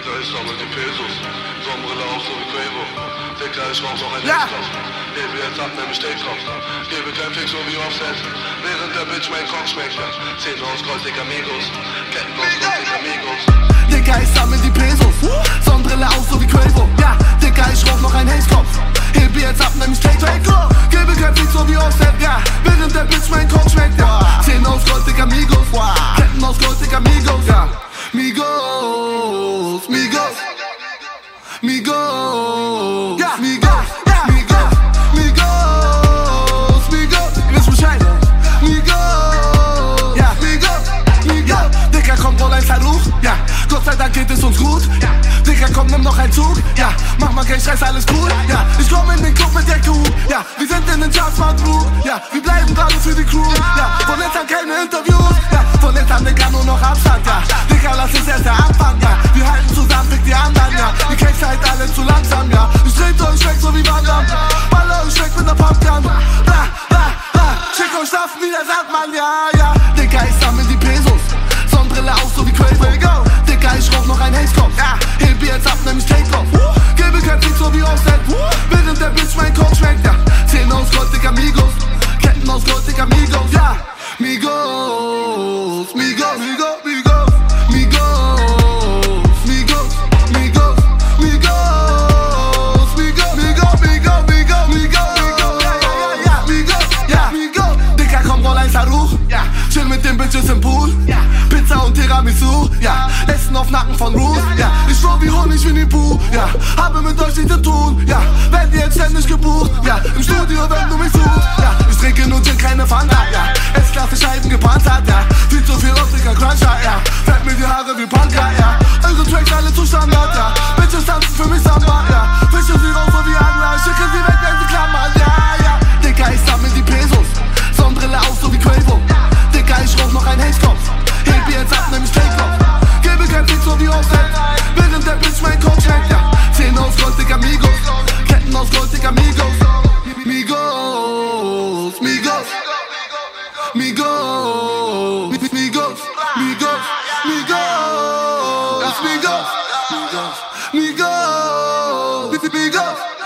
Peter ist aber die Pesos. Sonnenbrille auch so wie Quavo. Dicker, ich macht noch ein ja. Extra. Hebe jetzt ab, nämlich Stehlkopf. Gebe Kämpfig so wie Offset. Während der Bitch mein Kopf schmeckt. Zehn Hauskreuz, dick Amigos. Ketten Hauskreuz, dick Amigos. Dicker, ich sammel die Pesos. Sonnenbrille auch so wie Quavo. Ja, Dicker, ich rauf noch ein Hexkopf. Hebe jetzt ab, nämlich Stehlkopf. Gebe Kämpfig so wie Offset. Ja, während der Bitch mein gut, ja, Dicker, komm, nimm noch einen Zug, ja, mach mal keinen Stress, alles cool, ja, ich komm in den Club mit der Crew, ja, wir sind in den Charts, Mann, Crew, ja, wir bleiben gerade für die Crew, ja, von jetzt an keine Interviews, ja, von jetzt an, Digga, nur noch Abstand, ja, Dicker, lass es erst der Anfang, ja, wir halten zusammen, fick die anderen, ja, ihr kennt seid alle zu langsam, ja, ich dreht euch weg, so wie Damme, baller euch weg mit der Pumpgun, ra, ra, schick euch Waffen wie der Sandmann, ja, ja, Digga, ich sammel Migos, Migos, Migos, Migos, Migos, Migos, Migos, Migos, Migos, Migos, Migos, Migos, Migos, Migos, ja, Migos, Dicker, komm, roll ein Saruch, ja, chill mit den Bitches im Pool, ja, Pizza und Tiramisu, ja, Essen auf Nacken von Ruth, ja, ich schwör wie Honig wie Pooh, ja, habe mit euch nichts zu tun, ja, werd jetzt ständig gebucht, ja, im Studio, wenn du mich suchst, S-Klasse Scheiben gepanzert, ja, viel zu viel Optiker Cruncher, ja, fällt mir die Haare wie Punker, ja, eure Tracks alle zu Standard, ja, Bitches tanzen me go.